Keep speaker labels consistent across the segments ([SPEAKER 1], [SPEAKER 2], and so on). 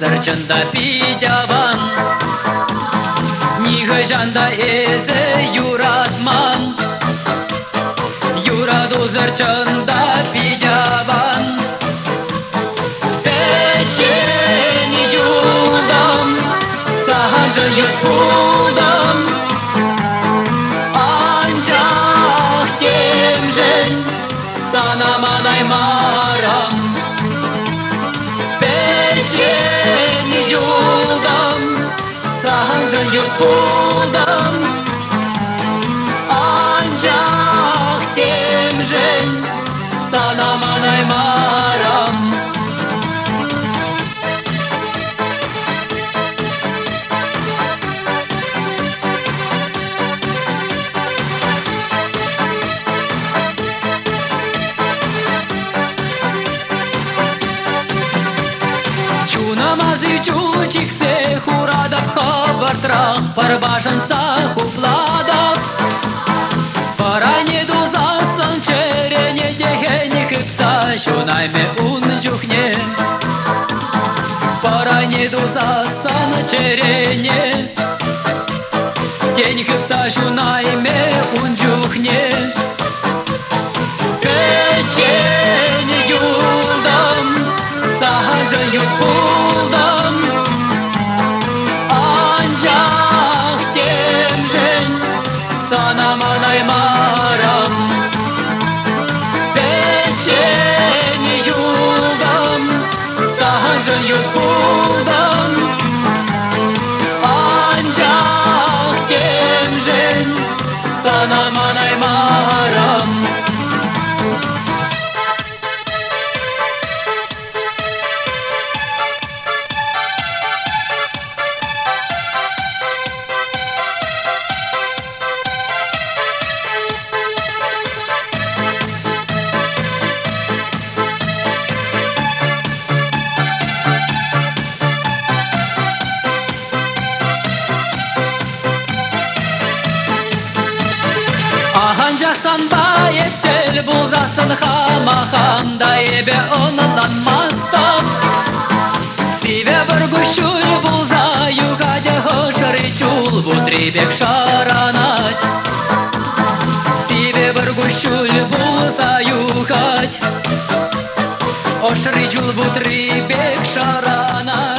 [SPEAKER 1] Sırçında bir yavan Nihajanda eze yuratman Yuradu zırçında bir yavan Peçeni yuldam sahaja yut buldam Ancak gemjen Sana manay maram abundant. горах, барбажанцах у пладах. Бараниду засан черене тегене кыпса, чунайме ун жухне. Бараниду за санчерене тень кыпса, щунайме ун жухне. жасан тіл болзасын хама ханда ебе онынан мастап сиве бір күшіл бұлза югаде хошыры чул бек шаранать сиве бір күшіл бұлза югать ошыры чул будрибек шаранать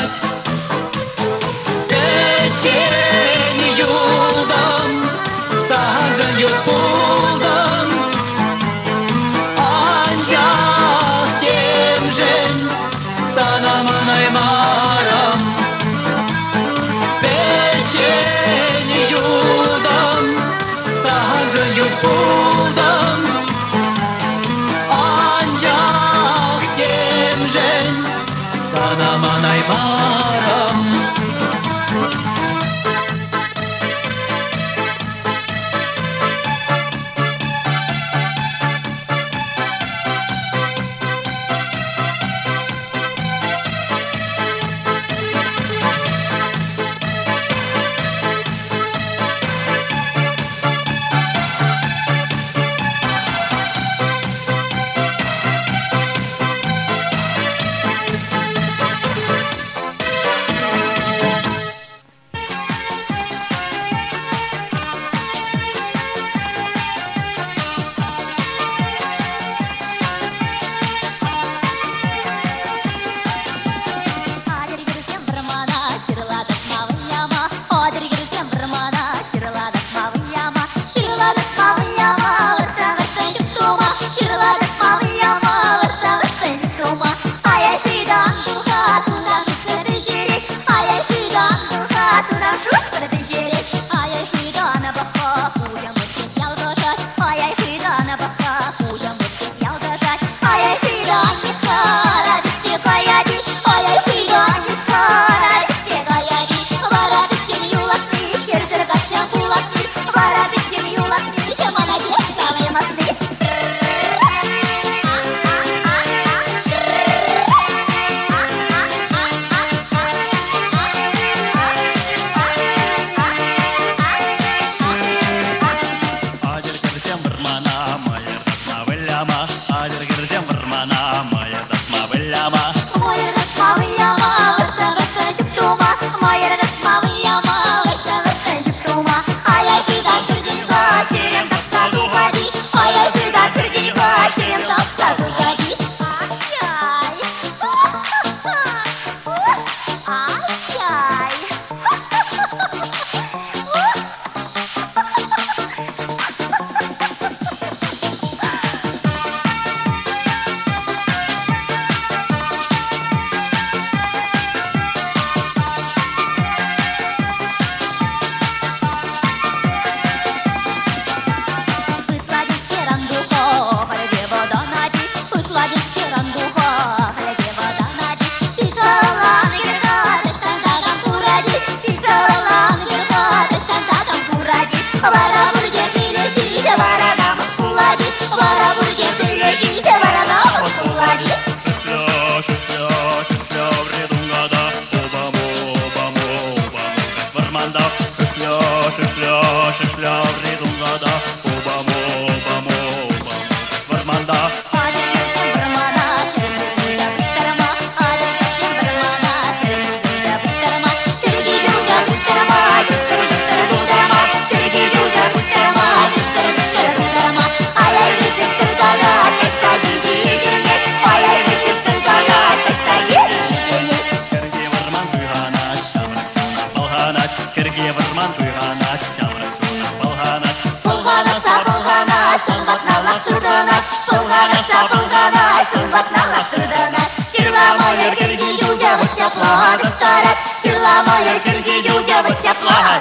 [SPEAKER 2] горят, сила моя сердечу, девочка, плохо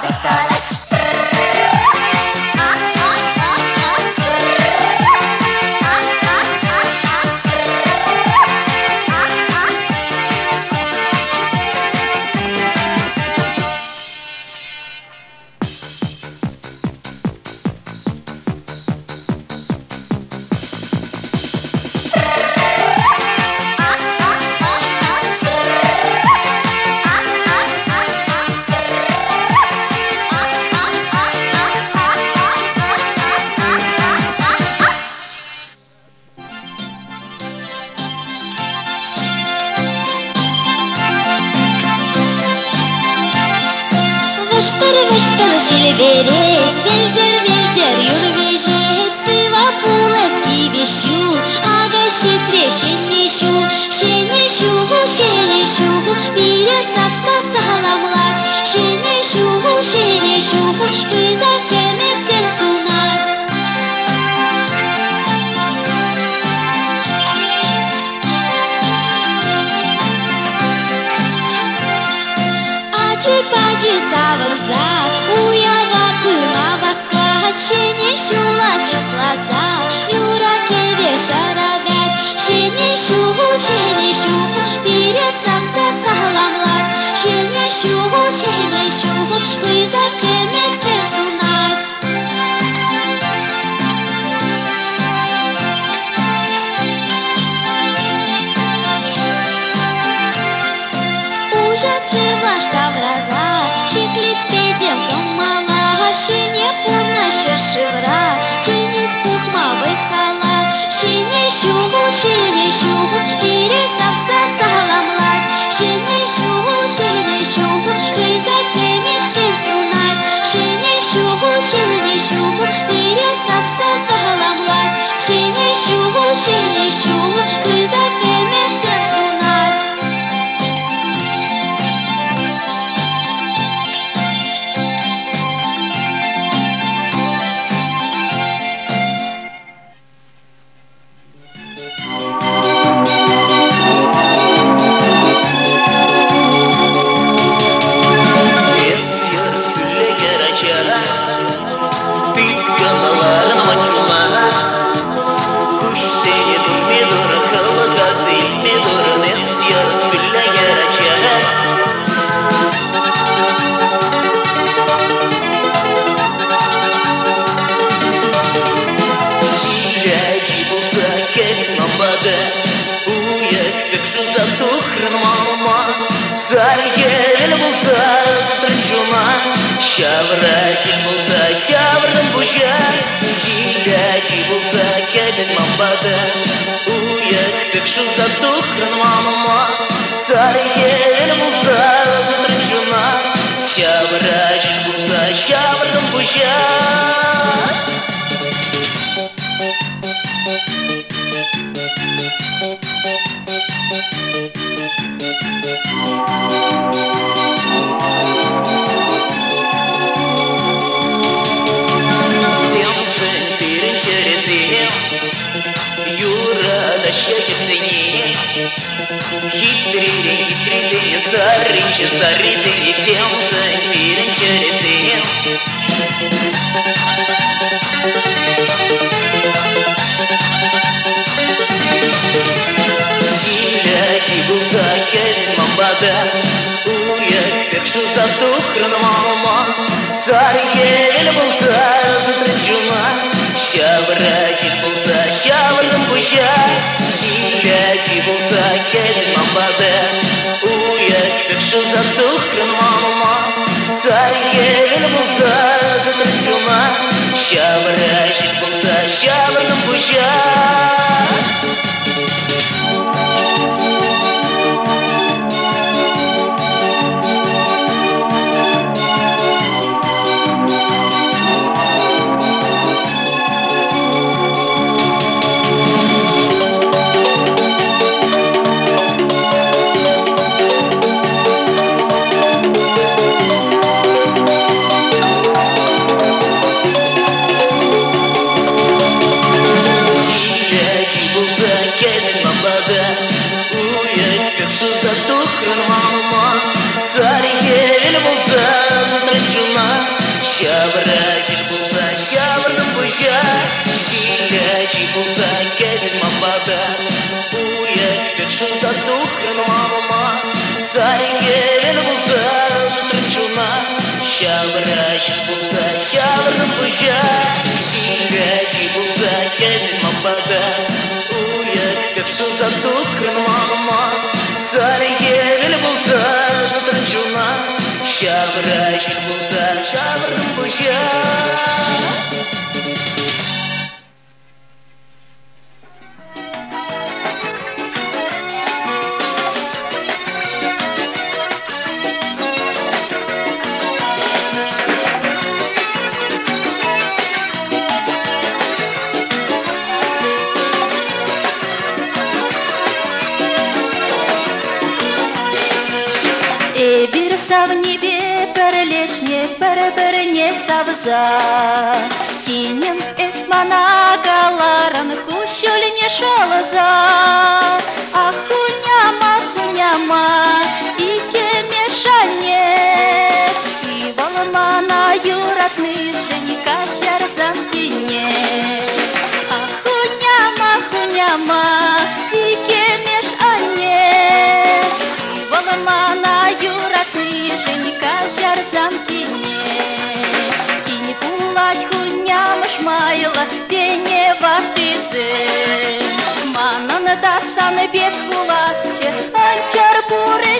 [SPEAKER 3] чесавынса уяға күна басқа шене шула часласа юра тебе шарадать шене шуғыл шене шуғыл бере сақса сағламлать шене шуғыл шене шуғыл бұйза кім
[SPEAKER 4] Ode ujek ма adı kırmama Sarı gelin bulsa, sızdırın cuma Şavra cil bulsa şavrım bu ya Sile cil bulsa gelin bamba be Uyak lüksü zattık rımanıma Say gelin bulsa zıtır cıma Şavra cil Якщо задухнемо, Сарігель болса жадын жылна Шағырай болса шағырым бұжа
[SPEAKER 5] савза Кинен эсмана галаран кущулине шалаза Ахуняма, ахуняма, ике мешане И волмана юратны, да не качар замкине Ахуняма, ахуняма, айла дене бар мананы да саны бет буласчы анчар буры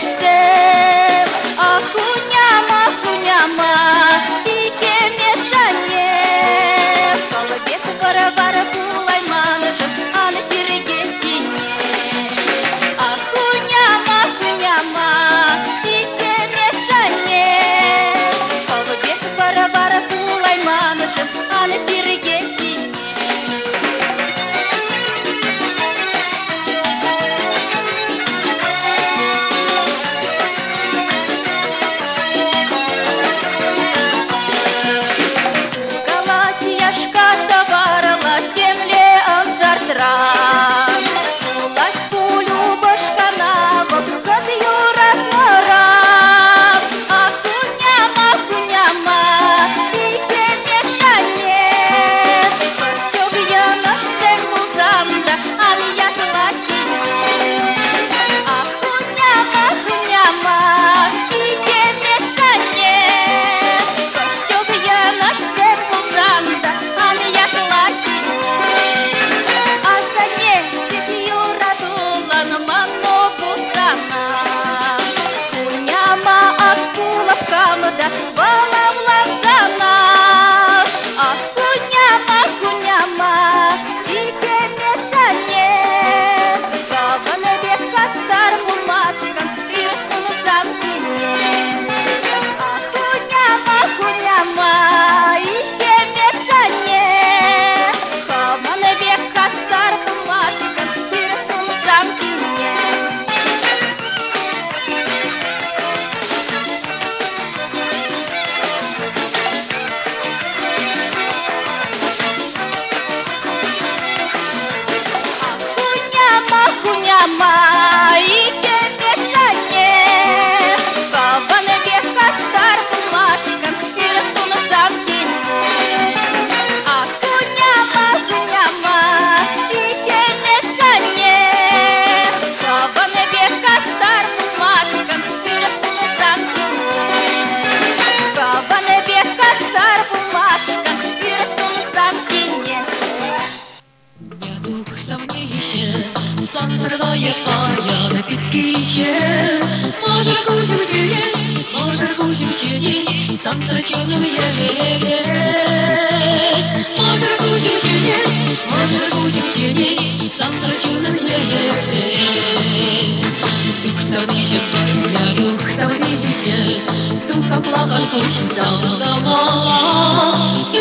[SPEAKER 3] हरीश सप्तमा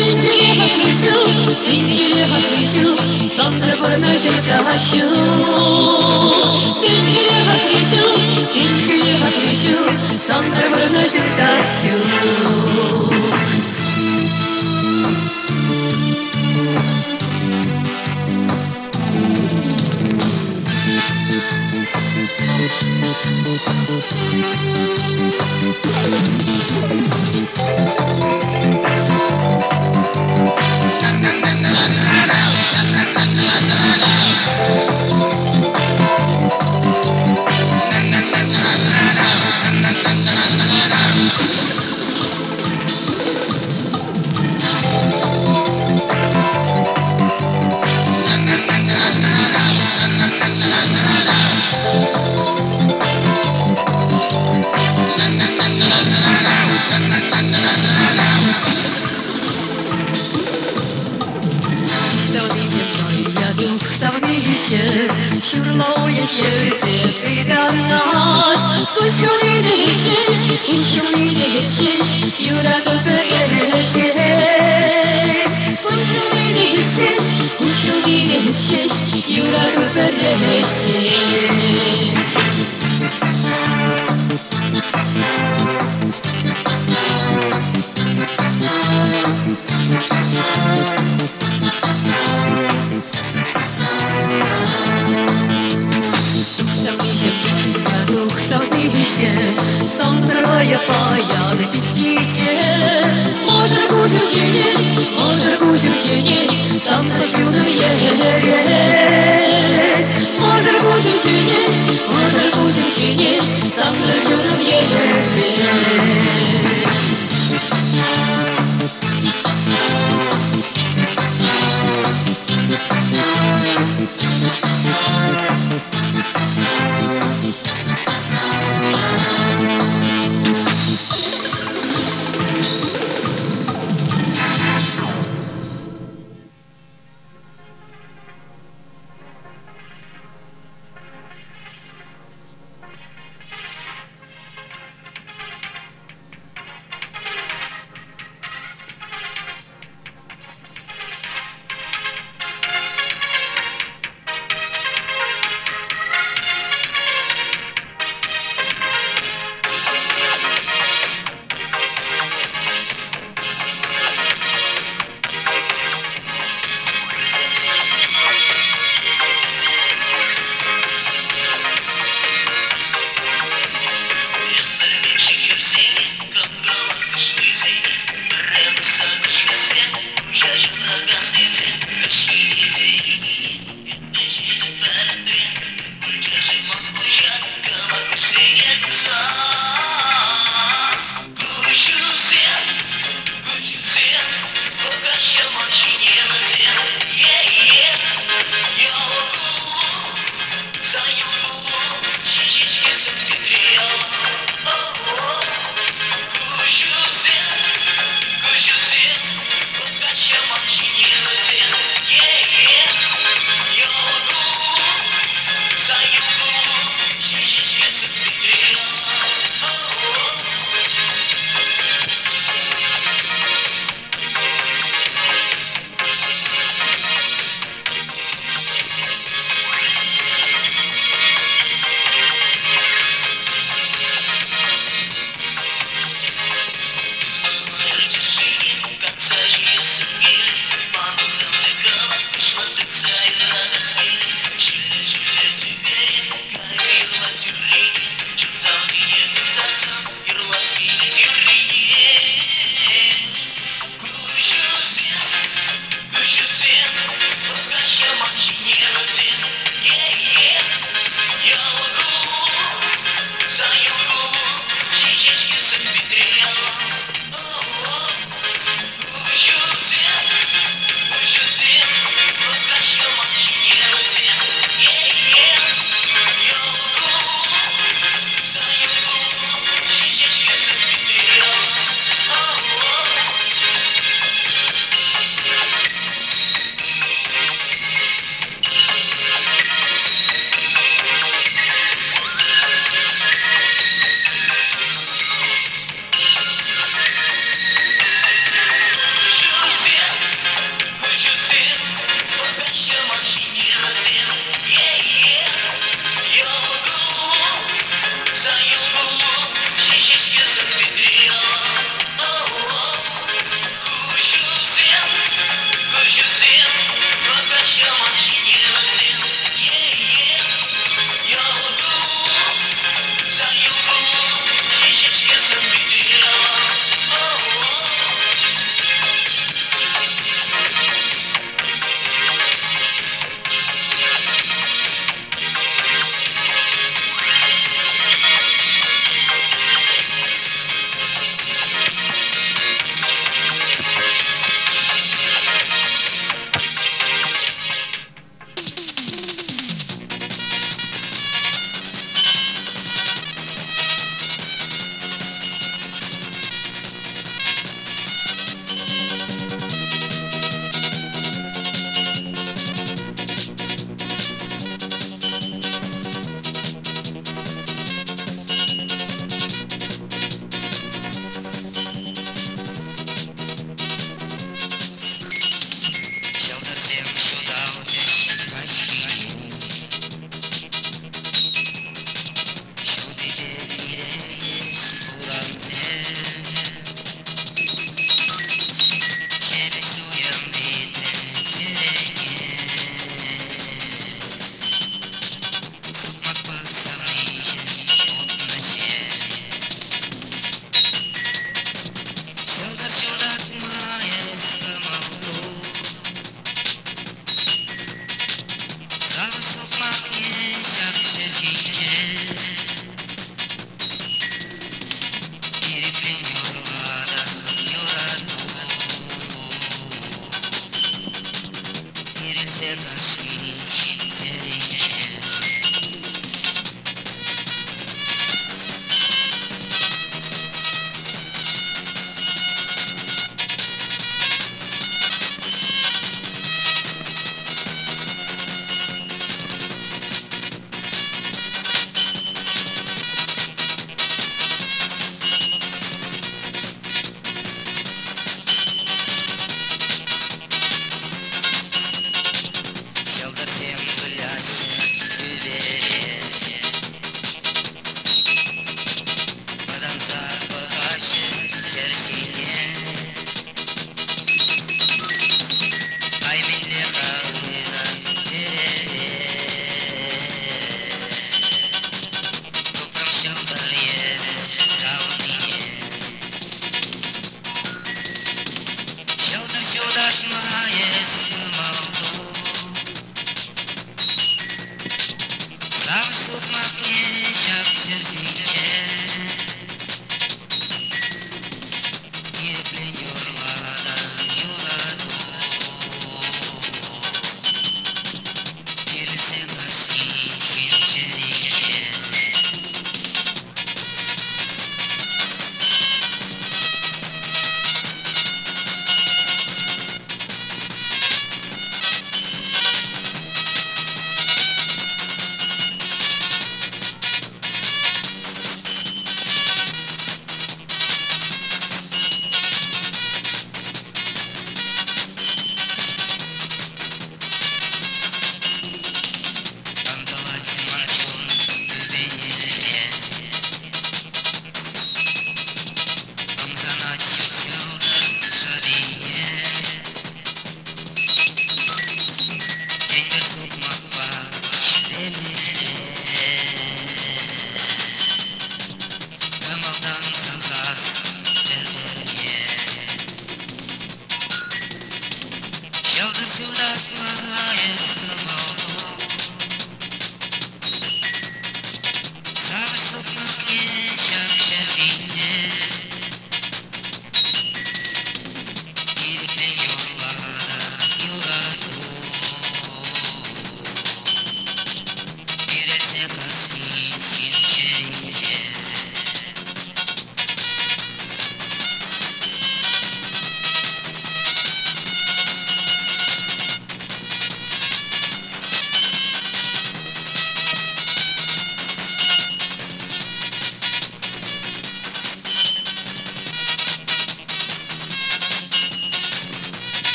[SPEAKER 3] इन्द्रि हरिषु इन्द्रि हरिषु सप्तवर्णशशहशु इन्द्रि हरिषु इन्द्रि हरिषु सप्तवर्णशशशु Should, should know if you if we don't know Kuş yoluyla geçiş, kuş yoluyla geçiş Yurak öpüyor geçiş Kuş yoluyla geçiş, kuş yoluyla geçiş dzieniec, może użył Tam sam zaciągnął je, je, je, je.